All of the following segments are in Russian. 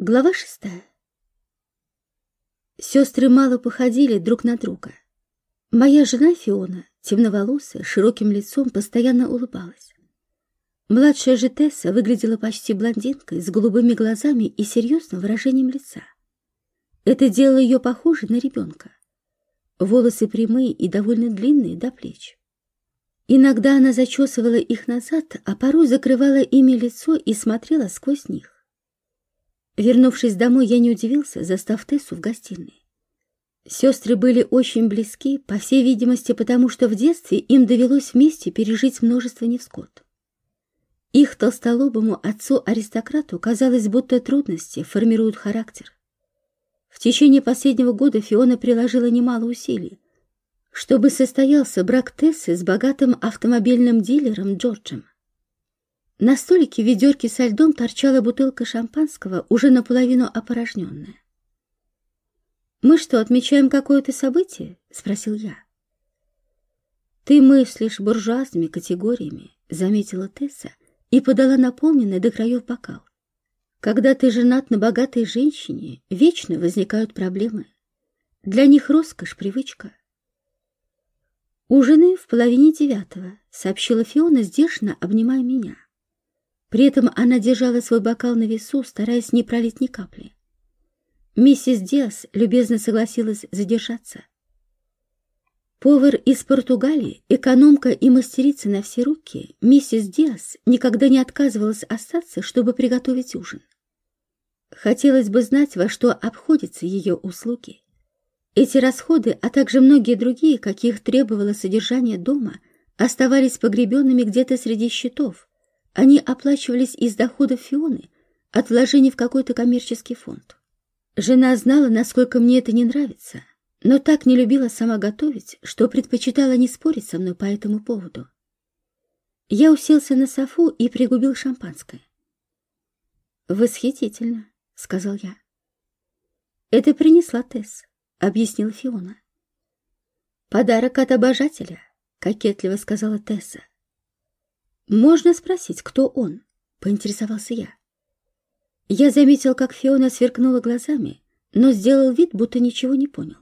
Глава шестая. Сестры мало походили друг на друга. Моя жена Фиона, темноволосая, широким лицом, постоянно улыбалась. Младшая же Тесса выглядела почти блондинкой, с голубыми глазами и серьезным выражением лица. Это делало ее похожей на ребенка. Волосы прямые и довольно длинные до плеч. Иногда она зачесывала их назад, а порой закрывала ими лицо и смотрела сквозь них. Вернувшись домой, я не удивился, застав Тессу в гостиной. Сестры были очень близки, по всей видимости, потому что в детстве им довелось вместе пережить множество невзгод. Их толстолобому отцу-аристократу казалось, будто трудности формируют характер. В течение последнего года Фиона приложила немало усилий, чтобы состоялся брак Тессы с богатым автомобильным дилером Джорджем. На столике в ведерке со льдом торчала бутылка шампанского, уже наполовину опорожненная. «Мы что, отмечаем какое-то событие?» — спросил я. «Ты мыслишь буржуазными категориями», — заметила Тесса и подала наполненный до краев бокал. «Когда ты женат на богатой женщине, вечно возникают проблемы. Для них роскошь — привычка». «Ужины в половине девятого», — сообщила Фиона, сдержанно обнимая меня. При этом она держала свой бокал на весу, стараясь не пролить ни капли. Миссис Диас любезно согласилась задержаться. Повар из Португалии, экономка и мастерица на все руки, миссис Диас никогда не отказывалась остаться, чтобы приготовить ужин. Хотелось бы знать, во что обходятся ее услуги. Эти расходы, а также многие другие, каких требовало содержание дома, оставались погребенными где-то среди счетов, они оплачивались из доходов Фионы от вложений в какой-то коммерческий фонд. Жена знала, насколько мне это не нравится, но так не любила сама готовить, что предпочитала не спорить со мной по этому поводу. Я уселся на софу и пригубил шампанское. «Восхитительно», — сказал я. «Это принесла Тесс», — объяснила Фиона. «Подарок от обожателя», — кокетливо сказала Тесса. «Можно спросить, кто он?» — поинтересовался я. Я заметил, как Фиона сверкнула глазами, но сделал вид, будто ничего не понял.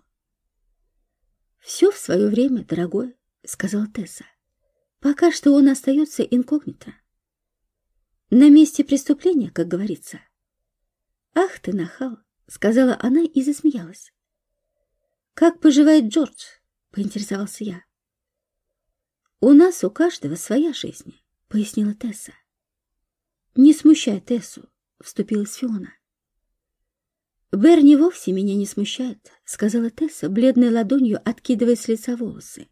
«Все в свое время, дорогой», — сказала Тесса. «Пока что он остается инкогнито. На месте преступления, как говорится». «Ах ты, нахал!» — сказала она и засмеялась. «Как поживает Джордж?» — поинтересовался я. «У нас у каждого своя жизнь». — пояснила Тесса. «Не смущай Тессу», — вступилась Фиона. «Берни вовсе меня не смущает», — сказала Тесса, бледной ладонью откидывая с лица волосы.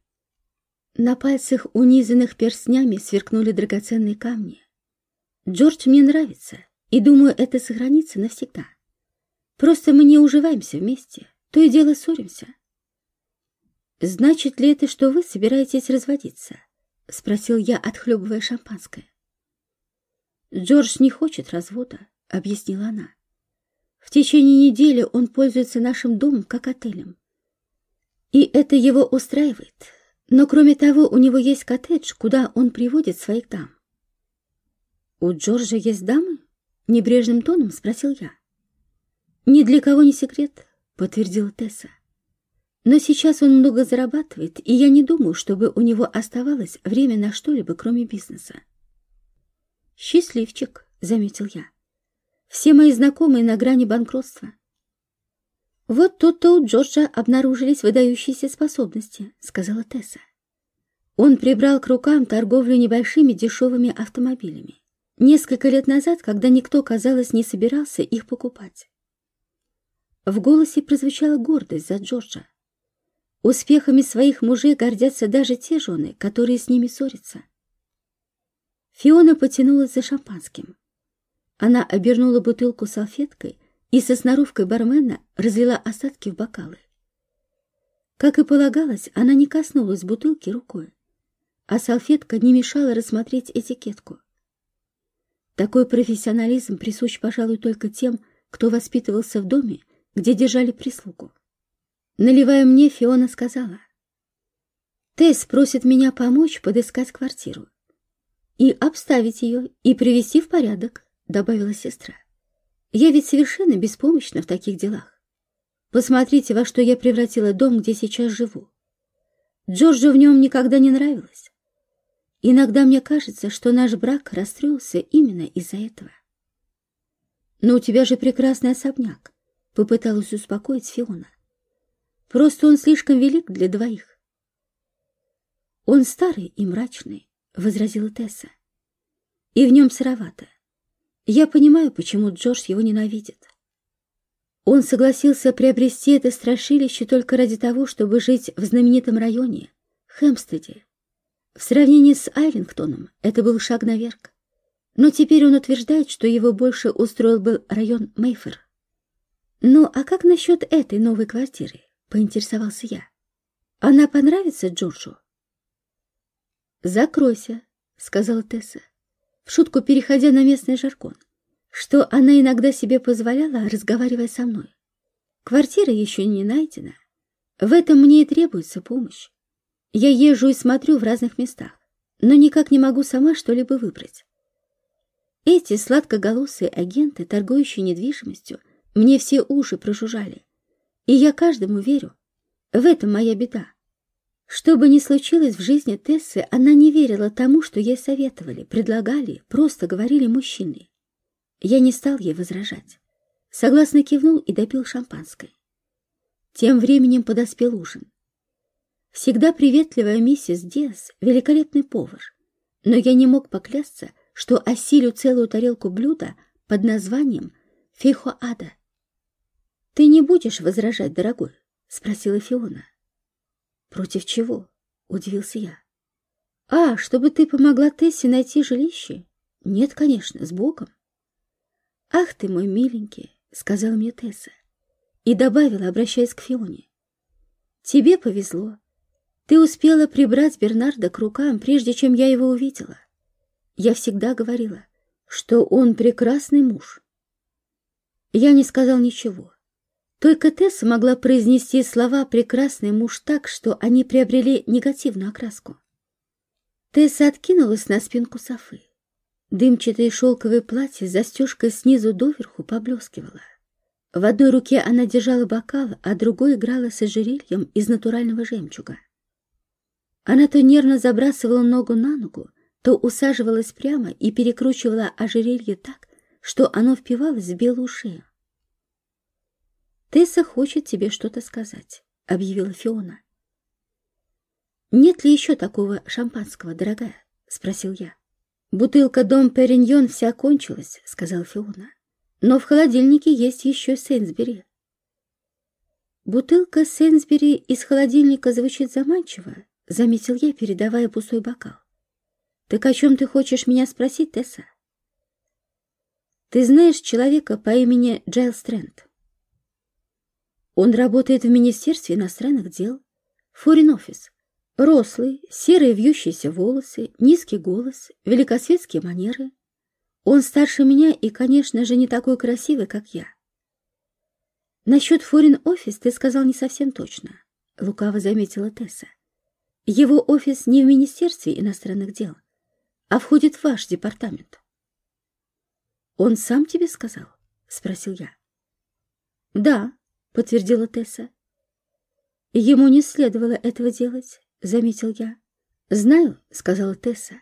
На пальцах, унизанных перстнями, сверкнули драгоценные камни. «Джордж мне нравится, и думаю, это сохранится навсегда. Просто мы не уживаемся вместе, то и дело ссоримся». «Значит ли это, что вы собираетесь разводиться?» — спросил я, отхлебывая шампанское. «Джордж не хочет развода», — объяснила она. «В течение недели он пользуется нашим домом как отелем. И это его устраивает. Но кроме того, у него есть коттедж, куда он приводит своих дам». «У Джорджа есть дамы?» — небрежным тоном спросил я. «Ни для кого не секрет», — подтвердила Тесса. Но сейчас он много зарабатывает, и я не думаю, чтобы у него оставалось время на что-либо, кроме бизнеса. «Счастливчик», — заметил я. «Все мои знакомые на грани банкротства». «Вот тут-то у Джорджа обнаружились выдающиеся способности», — сказала Тесса. Он прибрал к рукам торговлю небольшими дешевыми автомобилями. Несколько лет назад, когда никто, казалось, не собирался их покупать. В голосе прозвучала гордость за Джорджа. Успехами своих мужей гордятся даже те жены, которые с ними ссорятся. Фиона потянулась за шампанским. Она обернула бутылку салфеткой и со сноровкой бармена разлила остатки в бокалы. Как и полагалось, она не коснулась бутылки рукой, а салфетка не мешала рассмотреть этикетку. Такой профессионализм присущ, пожалуй, только тем, кто воспитывался в доме, где держали прислугу. Наливая мне, Фиона сказала. Тесс просит меня помочь подыскать квартиру. И обставить ее, и привести в порядок, добавила сестра. Я ведь совершенно беспомощна в таких делах. Посмотрите, во что я превратила дом, где сейчас живу. Джорджу в нем никогда не нравилось. Иногда мне кажется, что наш брак расстроился именно из-за этого. «Но у тебя же прекрасный особняк», — попыталась успокоить Фиона. «Просто он слишком велик для двоих». «Он старый и мрачный», — возразила Тесса. «И в нем сыровато. Я понимаю, почему Джордж его ненавидит. Он согласился приобрести это страшилище только ради того, чтобы жить в знаменитом районе, Хэмстеде. В сравнении с Айлингтоном это был шаг наверх. Но теперь он утверждает, что его больше устроил бы район Мейфер. «Ну, а как насчет этой новой квартиры?» — поинтересовался я. «Она понравится Джорджу?» «Закройся», — сказала Тесса в шутку переходя на местный жаргон, что она иногда себе позволяла, разговаривая со мной. Квартира еще не найдена. В этом мне и требуется помощь. Я езжу и смотрю в разных местах, но никак не могу сама что-либо выбрать. Эти сладкоголосые агенты, торгующие недвижимостью, мне все уши прожужжали. И я каждому верю. В этом моя беда. Что бы ни случилось в жизни Тессы, она не верила тому, что ей советовали, предлагали, просто говорили мужчины. Я не стал ей возражать. Согласно кивнул и допил шампанское. Тем временем подоспел ужин. Всегда приветливая миссис Диас — великолепный повар, но я не мог поклясться, что осилю целую тарелку блюда под названием фихоада. «Ты не будешь возражать, дорогой?» — спросила Фиона. «Против чего?» — удивился я. «А, чтобы ты помогла Тессе найти жилище?» «Нет, конечно, с Богом». «Ах ты мой миленький», — сказала мне Тесса, и добавила, обращаясь к Фионе. «Тебе повезло. Ты успела прибрать Бернарда к рукам, прежде чем я его увидела. Я всегда говорила, что он прекрасный муж». Я не сказал ничего. Только Тесса могла произнести слова «прекрасный муж» так, что они приобрели негативную окраску. Тесса откинулась на спинку Софы. Дымчатое шелковое платье с застежкой снизу доверху поблескивало. В одной руке она держала бокал, а другой играла с ожерельем из натурального жемчуга. Она то нервно забрасывала ногу на ногу, то усаживалась прямо и перекручивала ожерелье так, что оно впивалось в белую шею. «Тесса хочет тебе что-то сказать», — объявила Фиона. «Нет ли еще такого шампанского, дорогая?» — спросил я. «Бутылка Дом Периньон вся кончилась», — сказал Фиона. «Но в холодильнике есть еще Сейнсбери». «Бутылка Сейнсбери из холодильника звучит заманчиво», — заметил я, передавая пустой бокал. «Так о чем ты хочешь меня спросить, Тесса?» «Ты знаешь человека по имени Джайл Стрэнд?» Он работает в Министерстве иностранных дел. Форин-офис. Рослый, серые вьющиеся волосы, низкий голос, великосветские манеры. Он старше меня и, конечно же, не такой красивый, как я. Насчет форин-офис ты сказал не совсем точно, лукаво заметила Тесса. Его офис не в Министерстве иностранных дел, а входит в ваш департамент. Он сам тебе сказал? Спросил я. Да, подтвердила Тесса. Ему не следовало этого делать, заметил я. Знаю, сказала Тесса.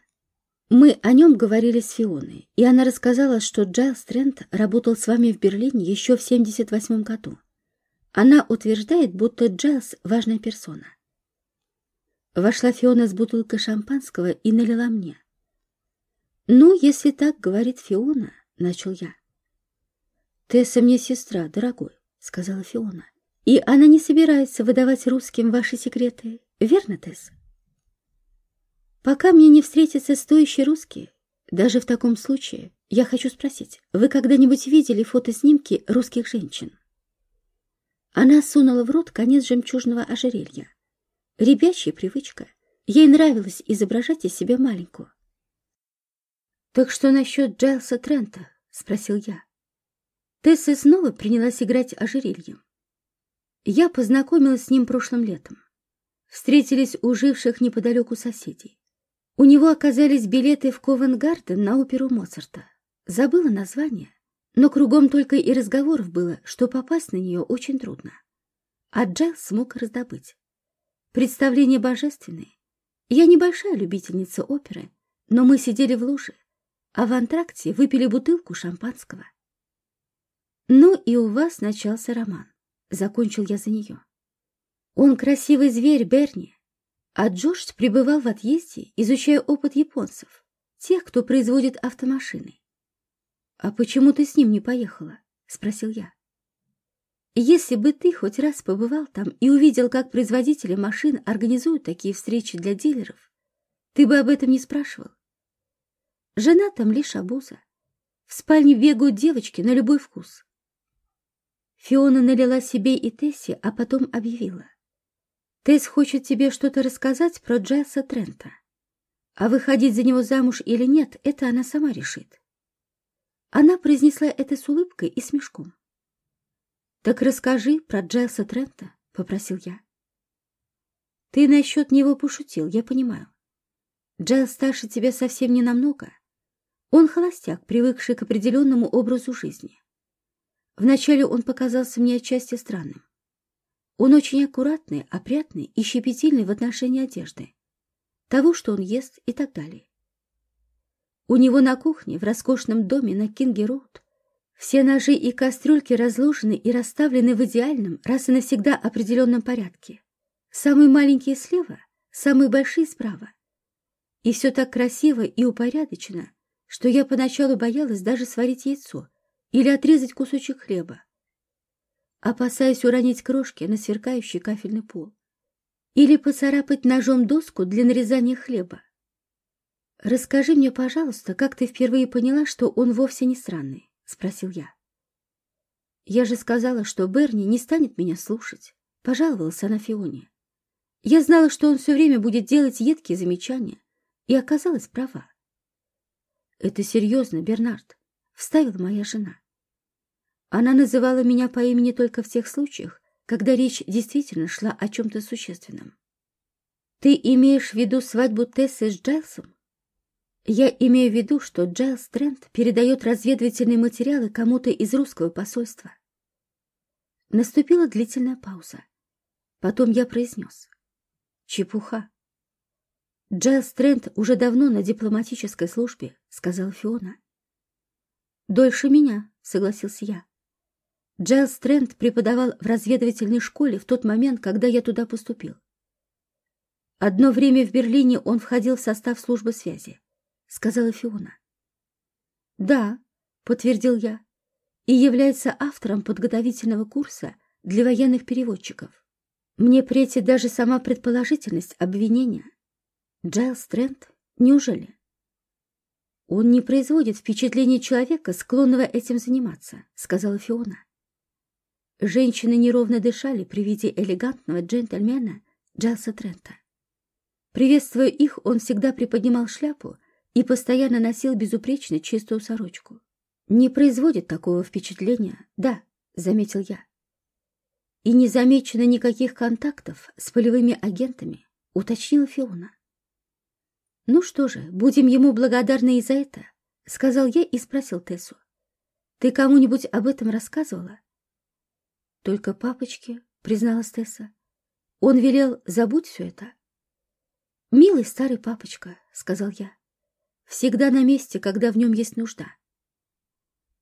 Мы о нем говорили с Фионой, и она рассказала, что Джайлс Трент работал с вами в Берлине еще в 78 году. Она утверждает, будто Джайлс — важная персона. Вошла Фиона с бутылкой шампанского и налила мне. «Ну, если так говорит Фиона», — начал я. «Тесса мне сестра, дорогой сказала Фиона. «И она не собирается выдавать русским ваши секреты, верно, Тесс?» «Пока мне не встретятся стоящие русские, даже в таком случае, я хочу спросить, вы когда-нибудь видели фотоснимки русских женщин?» Она сунула в рот конец жемчужного ожерелья. Ребячья привычка. Ей нравилось изображать из себя маленькую. «Так что насчет Джайлса Трента?» — спросил я. Тесса снова принялась играть ожерельем. Я познакомилась с ним прошлым летом. Встретились у живших неподалеку соседей. У него оказались билеты в Ковенгарден на оперу Моцарта. Забыла название. Но кругом только и разговоров было, что попасть на нее очень трудно. А Джайлс смог раздобыть. Представление божественное. Я небольшая любительница оперы, но мы сидели в луже, а в антракте выпили бутылку шампанского. Ну и у вас начался роман. Закончил я за нее. Он красивый зверь, Берни. А Джордж пребывал в отъезде, изучая опыт японцев, тех, кто производит автомашины. «А почему ты с ним не поехала?» — спросил я. «Если бы ты хоть раз побывал там и увидел, как производители машин организуют такие встречи для дилеров, ты бы об этом не спрашивал. Жена там лишь обуза. В спальне бегают девочки на любой вкус. Фиона налила себе и Тесси, а потом объявила. Тесс хочет тебе что-то рассказать про Джайлса Трента. А выходить за него замуж или нет, это она сама решит. Она произнесла это с улыбкой и смешком. «Так расскажи про Джайлса Трента», — попросил я. «Ты насчет него пошутил, я понимаю. Джайлс старше тебя совсем не намного, он холостяк, привыкший к определенному образу жизни. Вначале он показался мне отчасти странным. Он очень аккуратный, опрятный и щепетильный в отношении одежды, того, что он ест и так далее. У него на кухне, в роскошном доме на Кинге-Роуд, все ножи и кастрюльки разложены и расставлены в идеальном, раз и навсегда определенном порядке. Самые маленькие слева, самые большие справа. И все так красиво и упорядочено, что я поначалу боялась даже сварить яйцо или отрезать кусочек хлеба, опасаясь уронить крошки на сверкающий кафельный пол или поцарапать ножом доску для нарезания хлеба. «Расскажи мне, пожалуйста, как ты впервые поняла, что он вовсе не странный?» — спросил я. «Я же сказала, что Берни не станет меня слушать», — пожаловалась она Фионе. «Я знала, что он все время будет делать едкие замечания, и оказалась права. «Это серьезно, Бернард», — вставила моя жена. Она называла меня по имени только в тех случаях, когда речь действительно шла о чем-то существенном. «Ты имеешь в виду свадьбу Тессы с Джайлсом?» «Я имею в виду, что Джайлс Трент передает разведывательные материалы кому-то из русского посольства». Наступила длительная пауза. Потом я произнес. «Чепуха. «Джайлс Трент уже давно на дипломатической службе», — сказала Фиона. «Дольше меня», — согласился я. Джайлс Трент преподавал в разведывательной школе в тот момент, когда я туда поступил. «Одно время в Берлине он входил в состав службы связи», — сказала Фиона. «Да», — подтвердил я, «и является автором подготовительного курса для военных переводчиков. Мне претит даже сама предположительность обвинения». Джайлс Трент? Неужели? Он не производит впечатление человека, склонного этим заниматься, сказала Фиона. Женщины неровно дышали при виде элегантного джентльмена Джайлса Трента. Приветствуя их, он всегда приподнимал шляпу и постоянно носил безупречно чистую сорочку. «Не производит такого впечатления, да», — заметил я. «И не замечено никаких контактов с полевыми агентами», — уточнила Фиона. «Ну что же, будем ему благодарны и за это», — сказал я и спросил Тессу. «Ты кому-нибудь об этом рассказывала?» «Только папочке», — призналась Тесса. «Он велел, забудь все это». «Милый старый папочка», — сказал я. «Всегда на месте, когда в нем есть нужда».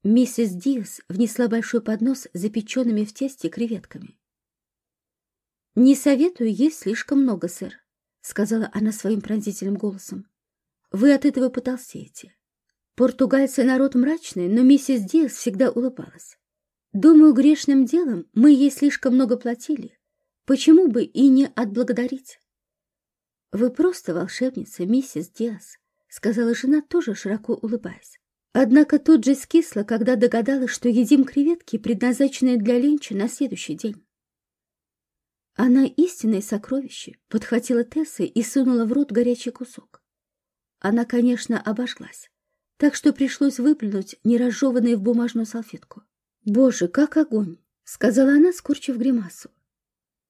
Миссис Диас внесла большой поднос с запеченными в тесте креветками. «Не советую есть слишком много, сэр», — сказала она своим пронзительным голосом. «Вы от этого потолстеете». Португальцы народ мрачный, но миссис Диас всегда улыбалась. «Думаю, грешным делом мы ей слишком много платили. Почему бы и не отблагодарить?» «Вы просто волшебница, миссис Диас», — сказала жена, тоже широко улыбаясь. Однако тут же скисла, когда догадалась, что едим креветки, предназначенные для ленча на следующий день. Она истинное сокровище, подхватила Тесса и сунула в рот горячий кусок. Она, конечно, обожглась, так что пришлось выплюнуть неразжеванные в бумажную салфетку. «Боже, как огонь!» — сказала она, скорчив гримасу.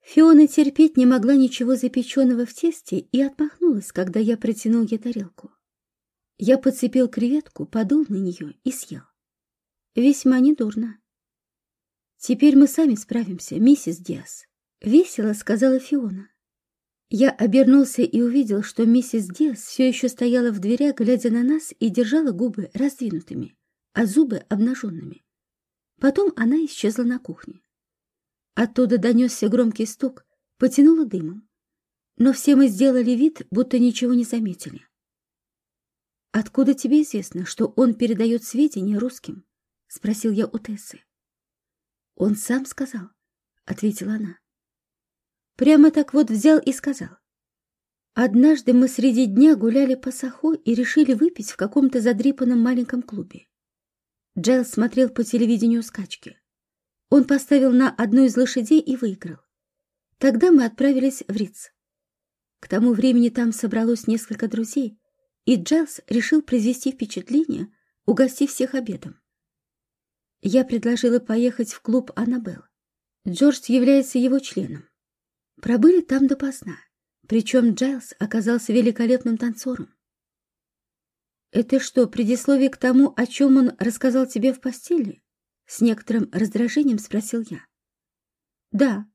Фиона терпеть не могла ничего запеченного в тесте и отмахнулась, когда я протянул ей тарелку. Я подцепил креветку, подул на нее и съел. Весьма недурно. Теперь мы сами справимся, миссис Диас. Весело сказала Фиона. Я обернулся и увидел, что миссис Диас все еще стояла в дверях, глядя на нас и держала губы раздвинутыми, а зубы обнаженными. Потом она исчезла на кухне. Оттуда донесся громкий стук, потянуло дымом. Но все мы сделали вид, будто ничего не заметили. «Откуда тебе известно, что он передает сведения русским?» — спросил я у Тессы. «Он сам сказал», — ответила она. Прямо так вот взял и сказал. Однажды мы среди дня гуляли по Сахо и решили выпить в каком-то задрипанном маленьком клубе. Джейл смотрел по телевидению скачки. Он поставил на одну из лошадей и выиграл. Тогда мы отправились в Риц. К тому времени там собралось несколько друзей, и Джейлс решил произвести впечатление, угостив всех обедом. Я предложила поехать в клуб «Аннабелл». Джордж является его членом. Пробыли там допоздна, причем Джайлз оказался великолепным танцором. «Это что, предисловие к тому, о чем он рассказал тебе в постели?» С некоторым раздражением спросил я. «Да.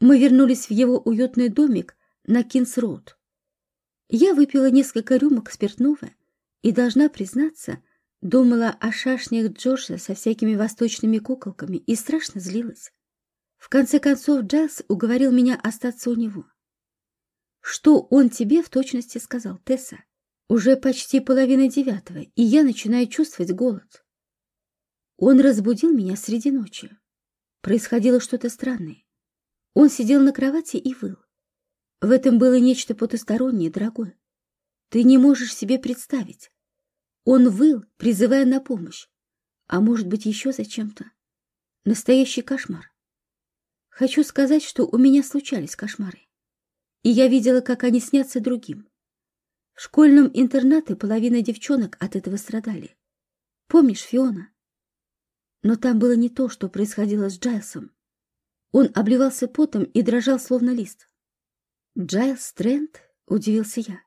Мы вернулись в его уютный домик на Кингс-Роуд. Я выпила несколько рюмок спиртного и, должна признаться, думала о шашнях Джорджа со всякими восточными куколками и страшно злилась. В конце концов, Джайлс уговорил меня остаться у него. Что он тебе в точности сказал, Тесса? Уже почти половина девятого, и я начинаю чувствовать голод. Он разбудил меня среди ночи. Происходило что-то странное. Он сидел на кровати и выл. В этом было нечто потустороннее, дорогое. Ты не можешь себе представить. Он выл, призывая на помощь. А может быть, еще зачем-то. Настоящий кошмар. Хочу сказать, что у меня случались кошмары. И я видела, как они снятся другим. В школьном интернате половина девчонок от этого страдали. Помнишь, Фиона? Но там было не то, что происходило с Джайлсом. Он обливался потом и дрожал, словно лист. «Джайлс Трент?» — удивился я.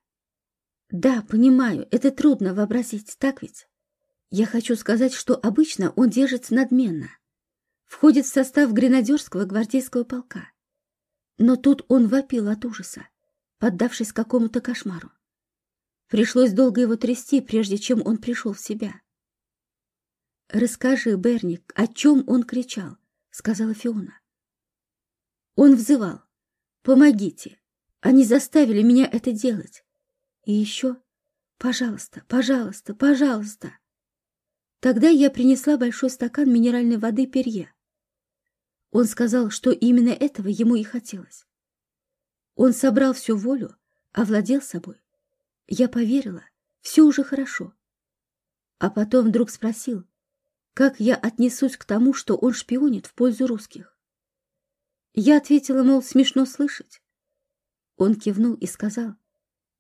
«Да, понимаю, это трудно вообразить, так ведь? Я хочу сказать, что обычно он держится надменно, входит в состав гренадерского гвардейского полка. Но тут он вопил от ужаса, поддавшись какому-то кошмару. Пришлось долго его трясти, прежде чем он пришел в себя. «Расскажи, Берник, о чем он кричал?» — сказала Фиона. Он взывал. «Помогите! Они заставили меня это делать! И еще, пожалуйста, пожалуйста, пожалуйста!» Тогда я принесла большой стакан минеральной воды Перье. Он сказал, что именно этого ему и хотелось. Он собрал всю волю, овладел собой. Я поверила, все уже хорошо. А потом вдруг спросил, как я отнесусь к тому, что он шпионит в пользу русских. Я ответила, мол, смешно слышать. Он кивнул и сказал,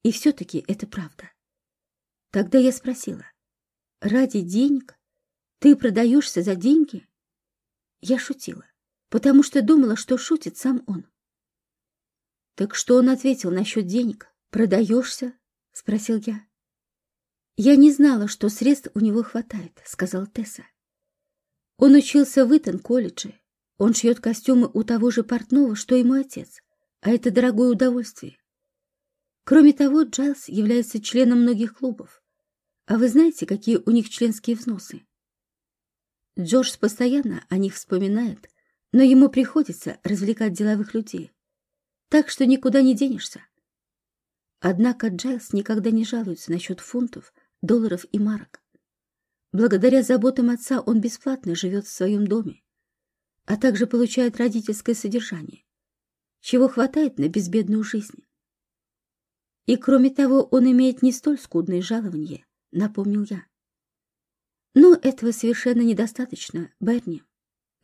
и все-таки это правда. Тогда я спросила, ради денег? Ты продаешься за деньги? Я шутила потому что думала, что шутит сам он. «Так что он ответил насчет денег? Продаешься?» — спросил я. «Я не знала, что средств у него хватает», — сказал Тесса. «Он учился в Итон-колледже. Он шьет костюмы у того же портного, что и мой отец, а это дорогое удовольствие. Кроме того, Джайлс является членом многих клубов. А вы знаете, какие у них членские взносы?» Джордж постоянно о них вспоминает, но ему приходится развлекать деловых людей, так что никуда не денешься. Однако Джайлс никогда не жалуется насчет фунтов, долларов и марок. Благодаря заботам отца он бесплатно живет в своем доме, а также получает родительское содержание, чего хватает на безбедную жизнь. И кроме того, он имеет не столь скудные жалования, напомнил я. Но этого совершенно недостаточно, Берни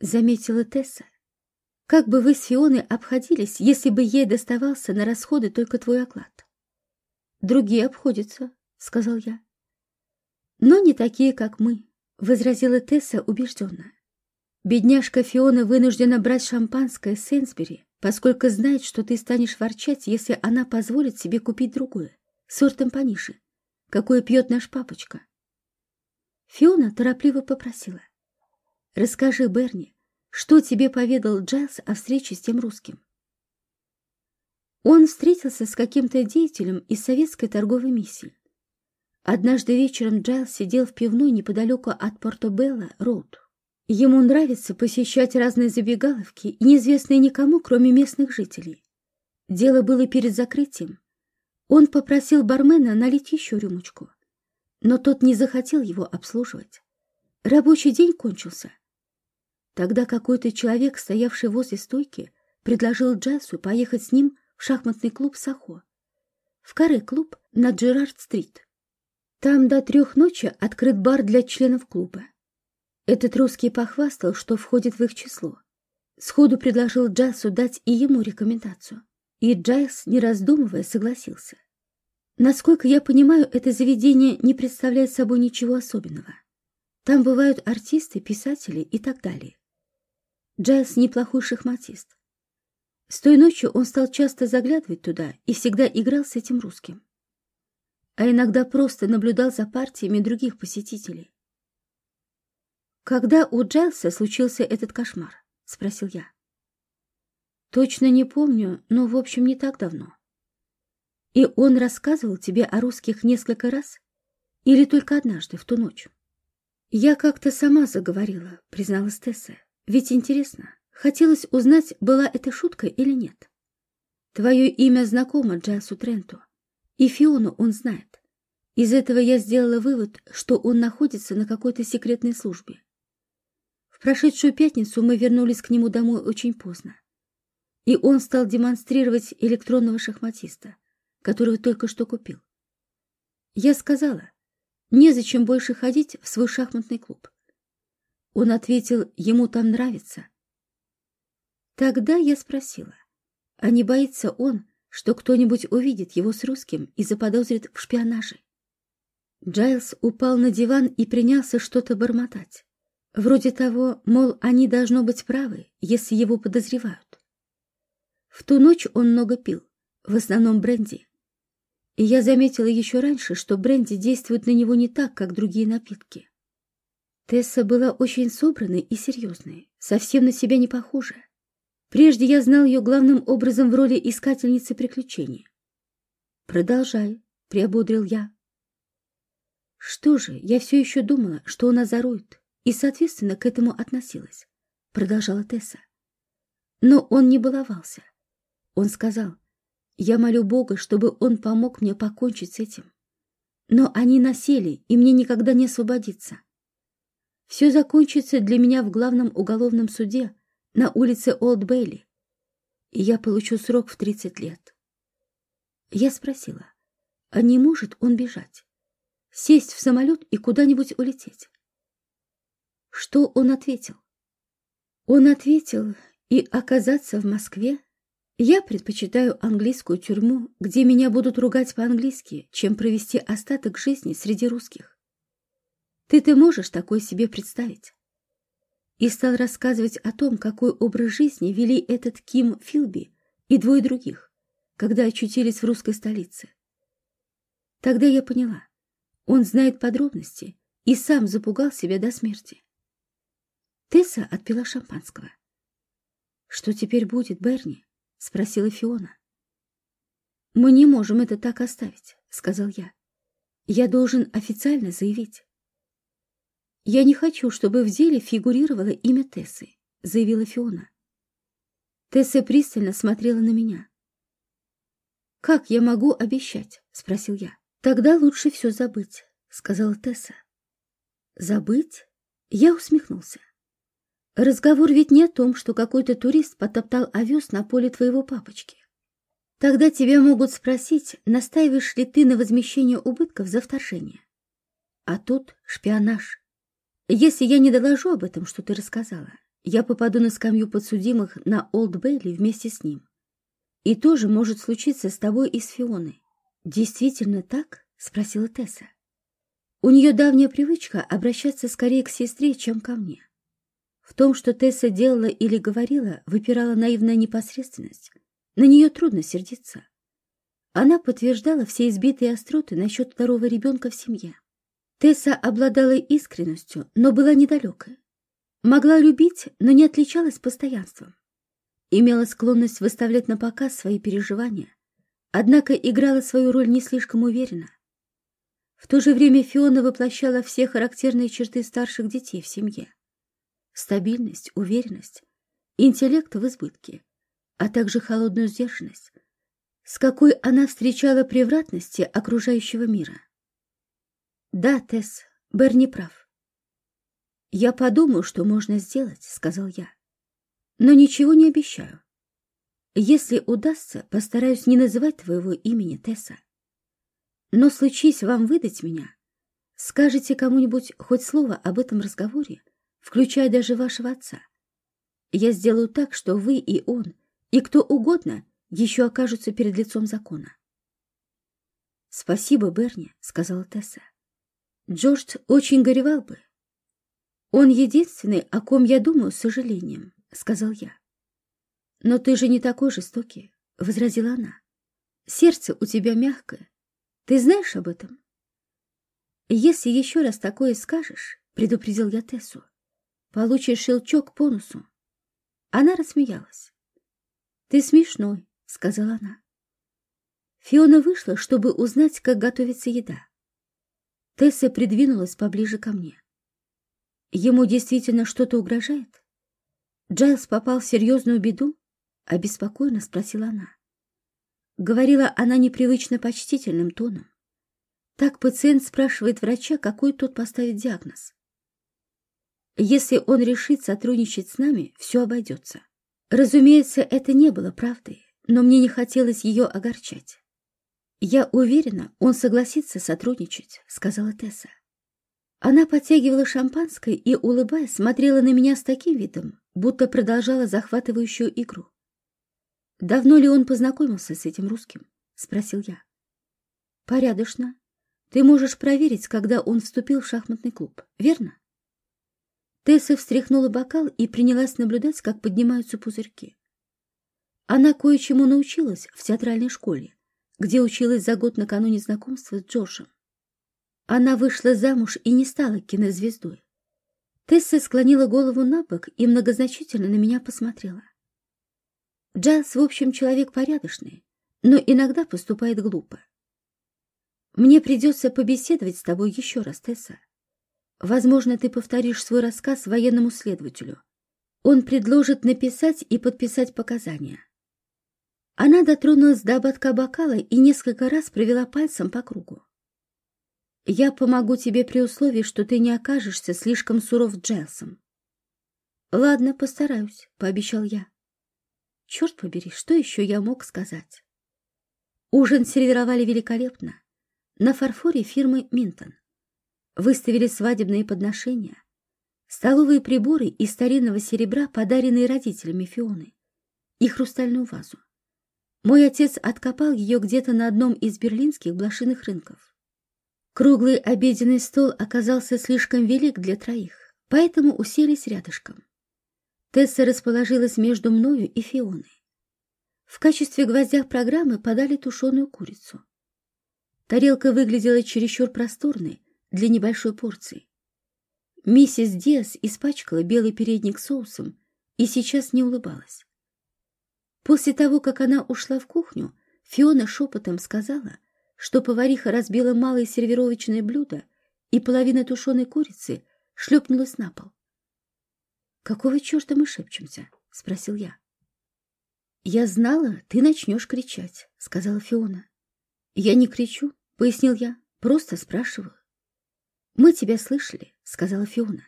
заметила Тесса. Как бы вы с Фионой обходились, если бы ей доставался на расходы только твой оклад? Другие обходятся, сказал я. Но не такие, как мы, возразила Тесса убежденно. Бедняжка Фиона вынуждена брать шампанское с Сенсбери, поскольку знает, что ты станешь ворчать, если она позволит себе купить другое, сортом пониже, какое пьет наш папочка. Фиона торопливо попросила. Расскажи, Берни, что тебе поведал Джайлс о встрече с тем русским? Он встретился с каким-то деятелем из советской торговой миссии. Однажды вечером Джайлс сидел в пивной неподалеку от Портобелло-Роуд. Ему нравится посещать разные забегаловки, неизвестные никому, кроме местных жителей. Дело было перед закрытием. Он попросил бармена налить еще рюмочку, но тот не захотел его обслуживать. Рабочий день кончился. Тогда какой-то человек, стоявший возле стойки, предложил Джайлсу поехать с ним в шахматный клуб «Сахо», в каре-клуб на Джерард-стрит. Там до трех ночи открыт бар для членов клуба. Этот русский похвастал, что входит в их число. Сходу предложил Джайлсу дать и ему рекомендацию. И Джайлс, не раздумывая, согласился. Насколько я понимаю, это заведение не представляет собой ничего особенного. Там бывают артисты, писатели и так далее. Джайлс неплохой шахматист. С той ночью он стал часто заглядывать туда и всегда играл с этим русским. А иногда просто наблюдал за партиями других посетителей. «Когда у Джайлса случился этот кошмар?» — спросил я. «Точно не помню, но, в общем, не так давно». «И он рассказывал тебе о русских несколько раз? Или только однажды, в ту ночь?» «Я как-то сама заговорила», — призналась Тесса. «Ведь интересно, Хотелось узнать, была это шутка или нет. Твое имя знакомо Джасу Тренту, и Фиону он знает. Из этого я сделала вывод, что он находится на какой-то секретной службе. В прошедшую пятницу мы вернулись к нему домой очень поздно, и он стал демонстрировать электронного шахматиста, которого только что купил. Я сказала, незачем больше ходить в свой шахматный клуб. Он ответил, ему там нравится, Тогда я спросила, а не боится он, что кто-нибудь увидит его с русским и заподозрит в шпионаже? Джайлс упал на диван и принялся что-то бормотать. Вроде того, мол, они должно быть правы, если его подозревают. В ту ночь он много пил, в основном бренди. И я заметила еще раньше, что бренди действует на него не так, как другие напитки. Тесса была очень собранной и серьезной, совсем на себя не похожая. Прежде я знал ее главным образом в роли искательницы приключений. «Продолжай», — приободрил я. Что же, я все еще думала, что он озорует, и, соответственно, к этому относилась, — продолжала Тесса. Но он не баловался. Он сказал, я молю Бога, чтобы он помог мне покончить с этим. Но они насели, и мне никогда не освободиться. Все закончится для меня в главном уголовном суде, на улице Олд-Бейли, и я получу срок в 30 лет. Я спросила, а не может он бежать, сесть в самолет и куда-нибудь улететь? Что он ответил? Он ответил, и оказаться в Москве я предпочитаю английскую тюрьму, где меня будут ругать по-английски, чем провести остаток жизни среди русских. Ты-то можешь такое себе представить? И стал рассказывать о том, какой образ жизни вели этот Ким Филби и двое других, когда очутились в русской столице. Тогда я поняла, он знает подробности и сам запугал себя до смерти. Тесса отпила шампанского. «Что теперь будет, Берни?» — спросила Фиона. «Мы не можем это так оставить», — сказал я. «Я должен официально заявить». «Я не хочу, чтобы в деле фигурировало имя Тессы», — заявила Фиона. Тесса пристально смотрела на меня. «Как я могу обещать?» — спросил я. «Тогда лучше все забыть», — сказала Тесса. «Забыть?» Я усмехнулся. «Разговор ведь не о том, что какой-то турист потоптал овес на поле твоего папочки. Тогда тебя могут спросить, настаиваешь ли ты на возмещении убытков за вторжение. А тут шпионаж. Если я не доложу об этом, что ты рассказала, я попаду на скамью подсудимых на Олд Бейли вместе с ним. И тоже может случиться с тобой и с Фионой. Действительно так? Спросила Тесса. У нее давняя привычка обращаться скорее к сестре, чем ко мне. В том, что Тесса делала или говорила, выпирала наивная непосредственность. На нее трудно сердиться. Она подтверждала все избитые остроты насчет второго ребенка в семье. Тесса обладала искренностью, но была недалекой. Могла любить, но не отличалась постоянством. Имела склонность выставлять на показ свои переживания, однако играла свою роль не слишком уверенно. В то же время Фиона воплощала все характерные черты старших детей в семье. Стабильность, уверенность, интеллект в избытке, а также холодную сдержанность, с какой она встречала превратности окружающего мира. «Да, Тесс, Берни прав». «Я подумаю, что можно сделать», — сказал я. «Но ничего не обещаю. Если удастся, постараюсь не называть твоего имени, Тесса. Но случись вам выдать меня, скажете кому-нибудь хоть слово об этом разговоре, включая даже вашего отца. Я сделаю так, что вы и он, и кто угодно еще окажутся перед лицом закона. «Спасибо, Берни», — сказала Тесса. «Джордж очень горевал бы». «Он единственный, о ком я думаю с сожалением», — сказал я. «Но ты же не такой жестокий», — возразила она. «Сердце у тебя мягкое. Ты знаешь об этом?» «Если еще раз такое скажешь», — предупредил я Тессу, — «получишь щелчок по носу». Она рассмеялась. «Ты смешной», — сказала она. Фиона вышла, чтобы узнать, как готовится еда. Тесса придвинулась поближе ко мне. Ему действительно что-то угрожает? Джайлс попал в серьезную беду? Обеспокоенно спросила она. Говорила она непривычно почтительным тоном. Так пациент спрашивает врача, какой тот поставит диагноз. Если он решит сотрудничать с нами, все обойдется. Разумеется, это не было правдой, но мне не хотелось ее огорчать. «Я уверена, он согласится сотрудничать», — сказала Тесса. Она подтягивала шампанское и, улыбаясь, смотрела на меня с таким видом, будто продолжала захватывающую игру. «Давно ли он познакомился с этим русским?» — спросил я. «Порядочно. Ты можешь проверить, когда он вступил в шахматный клуб, верно?» Тесса встряхнула бокал и принялась наблюдать, как поднимаются пузырьки. Она кое-чему научилась в театральной школе, где училась за год накануне знакомства с Джорджем. Она вышла замуж и не стала кинозвездой. Тесса склонила голову на бок и многозначительно на меня посмотрела. Джайлс, в общем, человек порядочный, но иногда поступает глупо. Мне придется побеседовать с тобой еще раз, Тесса. Возможно, ты повторишь свой рассказ военному следователю. Он предложит написать и подписать показания. Она дотронулась до ободка бокала и несколько раз провела пальцем по кругу. «Я помогу тебе при условии, что ты не окажешься слишком суров Джайлсом». «Ладно, постараюсь», — пообещал я. Черт побери, что еще я мог сказать? Ужин сервировали великолепно. На фарфоре фирмы Минтон. Выставили свадебные подношения. Столовые приборы из старинного серебра, подаренные родителями Фионы. И хрустальную вазу. Мой отец откопал ее где-то на одном из берлинских блошиных рынков. Круглый обеденный стол оказался слишком велик для троих, поэтому уселись рядышком. Тесса расположилась между мною и Фионой. В качестве гвоздя программы подали тушеную курицу. Тарелка выглядела чересчур просторной для небольшой порции. Миссис Диас испачкала белый передник соусом и сейчас не улыбалась. После того, как она ушла в кухню, Фиона шепотом сказала, что повариха разбила малое сервировочное блюдо, и половина тушеной курицы шлепнулась на пол. «Какого черта мы шепчемся?» — спросил я. «Я знала, ты начнешь кричать», — сказала Фиона. «Я не кричу», — пояснил я, — «просто спрашиваю». «Мы тебя слышали», — сказала Фиона.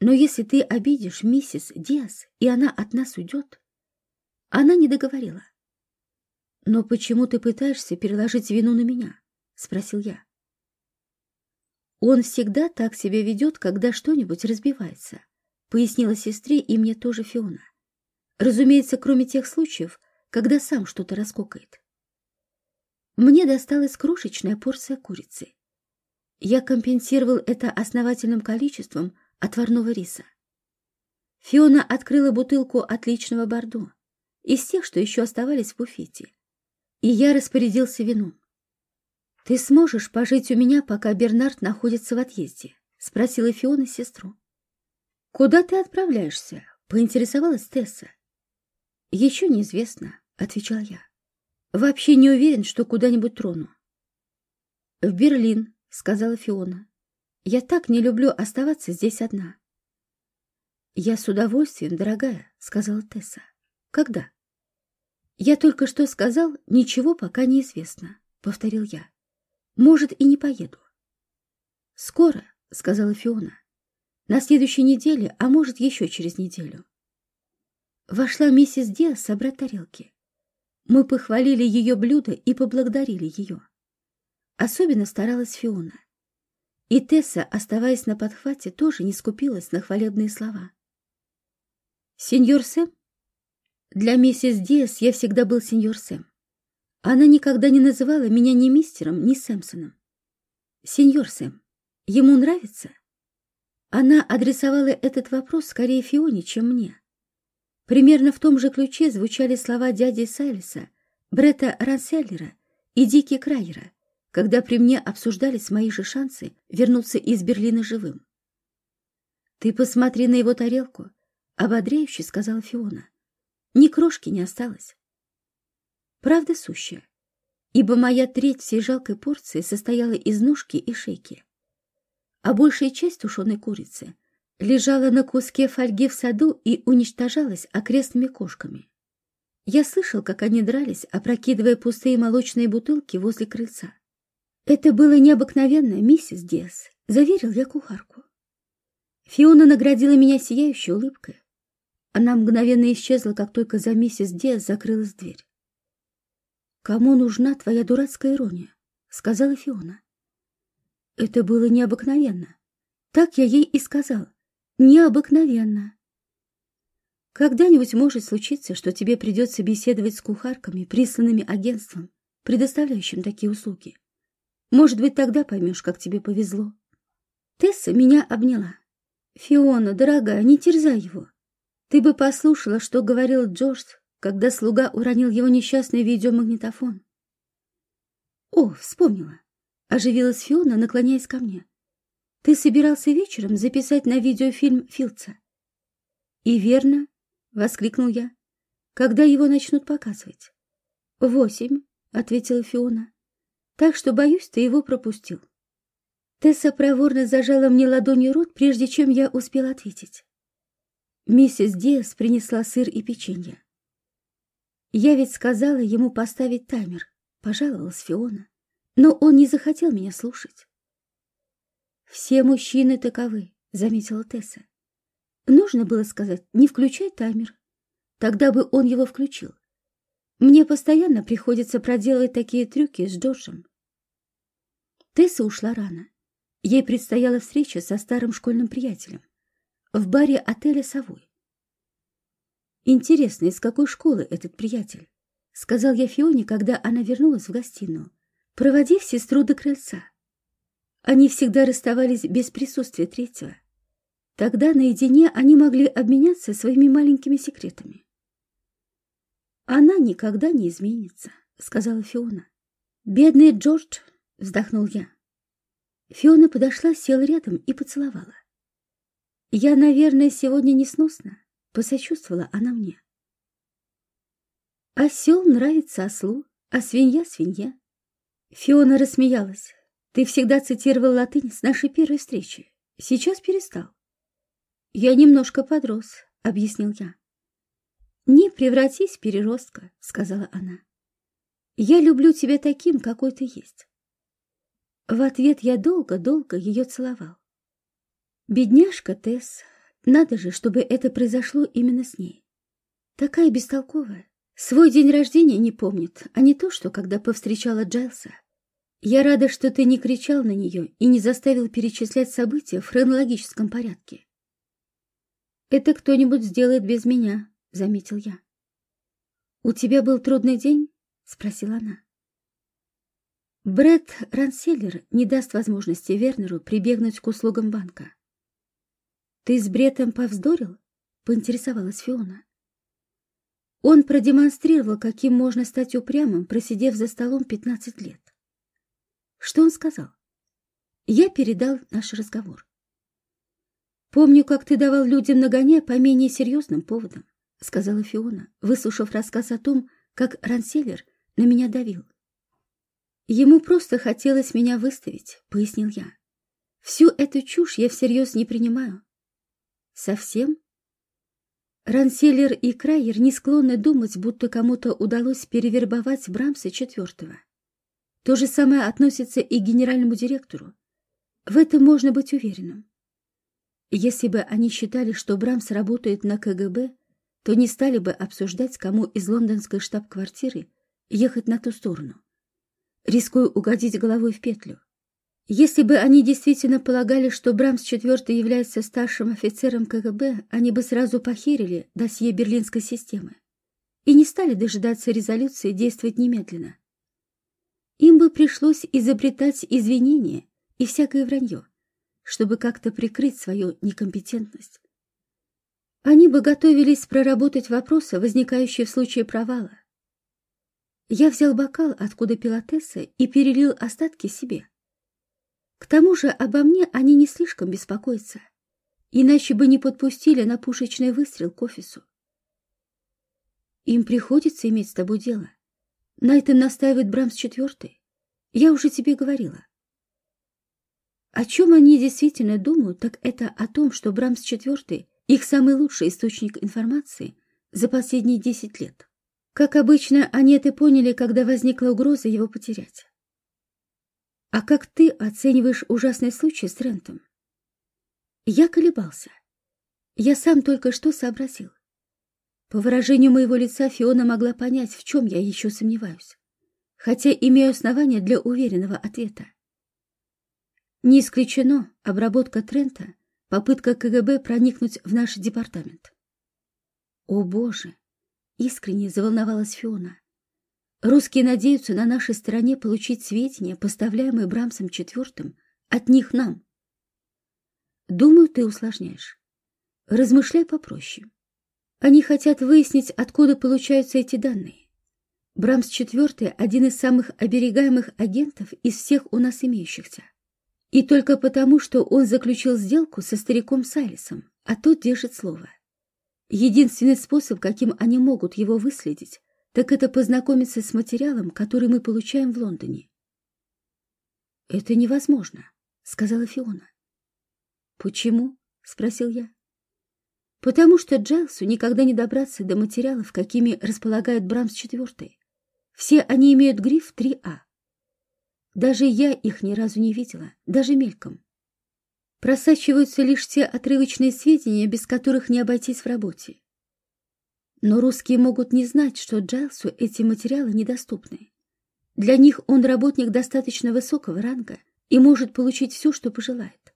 «Но если ты обидишь миссис Диас, и она от нас уйдет...» Она не договорила. «Но почему ты пытаешься переложить вину на меня?» — спросил я. «Он всегда так себя ведет, когда что-нибудь разбивается», пояснила сестре и мне тоже Фиона. Разумеется, кроме тех случаев, когда сам что-то раскокает. Мне досталась крошечная порция курицы. Я компенсировал это основательным количеством отварного риса. Фиона открыла бутылку отличного бордо, из тех, что еще оставались в буфете, и я распорядился вином. «Ты сможешь пожить у меня, пока Бернард находится в отъезде?» — спросила Фиона сестру. «Куда ты отправляешься?» — поинтересовалась Тесса. «Еще неизвестно», — отвечал я. «Вообще не уверен, что куда-нибудь трону». «В Берлин», — сказала Фиона. «Я так не люблю оставаться здесь одна». «Я с удовольствием, дорогая», — сказала Тесса. «Когда?» «Я только что сказал, ничего пока не известно», — повторил я. «Может, и не поеду». «Скоро», — сказала Фиона. «На следующей неделе, а может, еще через неделю». Вошла миссис Диас собрать тарелки. Мы похвалили ее блюдо и поблагодарили ее. Особенно старалась Фиона. И Тесса, оставаясь на подхвате, тоже не скупилась на хвалебные слова. «Сеньор Сэм?» Для миссис Диас я всегда был сеньор Сэм. Она никогда не называла меня ни мистером, ни Сэмпсоном. «Сеньор Сэм, ему нравится?» Она адресовала этот вопрос скорее Фионе, чем мне. Примерно в том же ключе звучали слова дяди Сайлиса, Бретта Ранселлера и Дики Крайера, когда при мне обсуждались мои же шансы вернуться из Берлина живым. «Ты посмотри на его тарелку», — ободряюще сказала Фиона. «Ни крошки не осталось». Правда сущая, ибо моя треть всей жалкой порции состояла из ножки и шейки, а большая часть тушеной курицы лежала на куске фольги в саду и уничтожалась окрестными кошками. Я слышал, как они дрались, опрокидывая пустые молочные бутылки возле крыльца. «Это было необыкновенно, миссис Диас», — заверил я кухарку. Фиона наградила меня сияющей улыбкой. Она мгновенно исчезла, как только за миссис Диас закрылась дверь. «Кому нужна твоя дурацкая ирония?» — сказала Фиона. Это было необыкновенно. Так я ей и сказал. Необыкновенно. Когда-нибудь может случиться, что тебе придется беседовать с кухарками, присланными агентством, предоставляющим такие услуги. Может быть, тогда поймешь, как тебе повезло. Тесса меня обняла. «Фиона, дорогая, не терзай его. Ты бы послушала, что говорил Джордж, когда слуга уронил его несчастный видеомагнитофон». «О, вспомнила!» — оживилась Фиона, наклоняясь ко мне. «Ты собирался вечером записать на видеофильм Филдса?» «И верно!» — воскликнул я. «Когда его начнут показывать?» «Восемь», — ответила Фиона так что, боюсь, ты его пропустил. Тесса проворно зажала мне ладонью рот, прежде чем я успел ответить. Миссис Диас принесла сыр и печенье. Я ведь сказала ему поставить таймер, пожаловалась Фиона, но он не захотел меня слушать. Все мужчины таковы, заметила Тесса. Нужно было сказать, не включай таймер. Тогда бы он его включил. Мне постоянно приходится проделывать такие трюки с Джорджем. Тесса ушла рано. Ей предстояла встреча со старым школьным приятелем в баре отеля «Совой». «Интересно, из какой школы этот приятель?» — сказал я Фионе, когда она вернулась в гостиную, проводив сестру до крыльца. Они всегда расставались без присутствия третьего. Тогда наедине они могли обменяться своими маленькими секретами. «Она никогда не изменится», — сказала Фиона. «Бедный Джордж вздохнул я. Фиона подошла, села рядом и поцеловала. «Я, наверное, сегодня несносна», — посочувствовала она мне. «Осел нравится ослу, а свинья — свинья». Фиона рассмеялась. «Ты всегда цитировал латынь с нашей первой встречи. Сейчас перестал». «Я немножко подрос», — объяснил я. «Не превратись переростка», — сказала она. «Я люблю тебя таким, какой ты есть. В ответ я долго-долго ее целовал. Бедняжка Тесс, надо же, чтобы это произошло именно с ней. Такая бестолковая. Свой день рождения не помнит, а не то, что когда повстречала Джайлса. Я рада, что ты не кричал на нее и не заставил перечислять события в хронологическом порядке. «Это кто-нибудь сделает без меня», — заметил я. «У тебя был трудный день?» — спросила она. Брэд Ранселлер не даст возможности Вернеру прибегнуть к услугам банка. «Ты с Бретом повздорил?» — поинтересовалась Фиона. Он продемонстрировал, каким можно стать упрямым, просидев за столом 15 лет. Что он сказал? Я передал наш разговор. «Помню, как ты давал людям нагоняй по менее серьезным поводам», — сказала Фиона, выслушав рассказ о том, как Ранселлер на меня давил. «Ему просто хотелось меня выставить», — пояснил я. «Всю эту чушь я всерьез не принимаю». «Совсем?» Ранселлер и Крайер не склонны думать, будто кому-то удалось перевербовать Брамса четвертого. То же самое относится и к генеральному директору. В этом можно быть уверенным. Если бы они считали, что Брамс работает на КГБ, то не стали бы обсуждать, кому из лондонской штаб-квартиры ехать на ту сторону, рискуя угодить головой в петлю. Если бы они действительно полагали, что Брамс IV является старшим офицером КГБ, они бы сразу похерили досье берлинской системы и не стали дожидаться резолюции действовать немедленно. Им бы пришлось изобретать извинения и всякое вранье, чтобы как-то прикрыть свою некомпетентность. Они бы готовились проработать вопросы, возникающие в случае провала. Я взял бокал, откуда пилотесса, и перелил остатки себе. К тому же обо мне они не слишком беспокоятся, иначе бы не подпустили на пушечный выстрел к офису. Им приходится иметь с тобой дело. На этом настаивает Брамс четвертый. Я уже тебе говорила. О чем они действительно думают, так это о том, что Брамс четвертый — их самый лучший источник информации за последние десять лет. Как обычно, они это поняли, когда возникла угроза его потерять. А как ты оцениваешь ужасный случай с Рентом? Я колебался. Я сам только что сообразил. По выражению моего лица Фиона могла понять, в чем я еще сомневаюсь, хотя имею основания для уверенного ответа. Не исключено обработка Трента, попытка КГБ проникнуть в наш департамент. О, Боже! Искренне заволновалась Фиона. Русские надеются на нашей стороне получить сведения, поставляемые Брамсом IV, от них нам. Думаю, ты усложняешь. Размышляй попроще. Они хотят выяснить, откуда получаются эти данные. Брамс IV — один из самых оберегаемых агентов из всех у нас имеющихся. И только потому, что он заключил сделку со стариком Сайлисом, а тот держит слово. Единственный способ, каким они могут его выследить, так это познакомиться с материалом, который мы получаем в Лондоне. «Это невозможно», — сказала Фиона. «Почему?» — спросил я потому что Джайлсу никогда не добраться до материалов, какими располагает Брамс IV. Все они имеют гриф 3А. Даже я их ни разу не видела, даже мельком. Просачиваются лишь те отрывочные сведения, без которых не обойтись в работе. Но русские могут не знать, что Джайлсу эти материалы недоступны. Для них он работник достаточно высокого ранга и может получить все, что пожелает.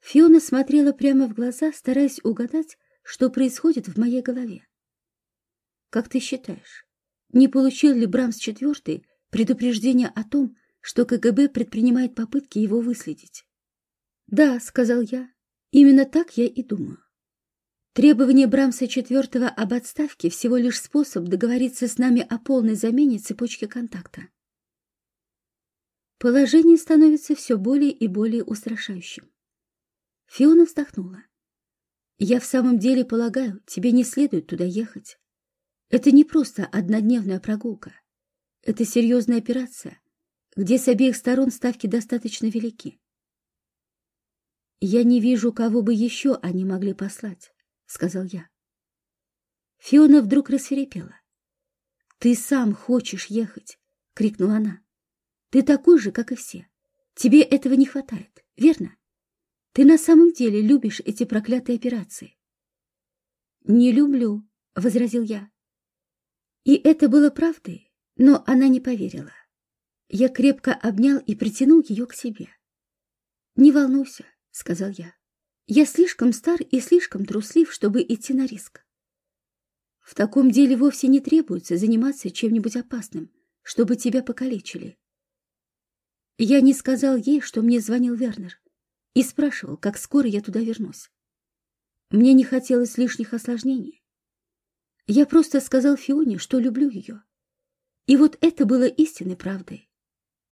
Фиона смотрела прямо в глаза, стараясь угадать, что происходит в моей голове. «Как ты считаешь, не получил ли Брамс IV предупреждение о том, что КГБ предпринимает попытки его выследить?» «Да», — сказал я, — «именно так я и думаю. Требование Брамса IV об отставке всего лишь способ договориться с нами о полной замене цепочки контакта. Положение становится все более и более устрашающим. Фиона вздохнула. «Я в самом деле полагаю, тебе не следует туда ехать. Это не просто однодневная прогулка. Это серьезная операция, где с обеих сторон ставки достаточно велики. Я не вижу, кого бы еще они могли послать», — сказал я. Фиона вдруг рассверепела. «Ты сам хочешь ехать!» — крикнула она. «Ты такой же, как и все. Тебе этого не хватает, верно?» Ты на самом деле любишь эти проклятые операции? Не люблю, возразил я. И это было правдой, но она не поверила. Я крепко обнял и притянул ее к себе. «Не волнуйся», — сказал я. «Я слишком стар и слишком труслив, чтобы идти на риск. В таком деле вовсе не требуется заниматься чем-нибудь опасным, чтобы тебя покалечили». Я не сказал ей, что мне звонил Вернер, и спрашивал, как скоро я туда вернусь. Мне не хотелось лишних осложнений. Я просто сказал Фионе, что люблю ее. И вот это было истинной правдой.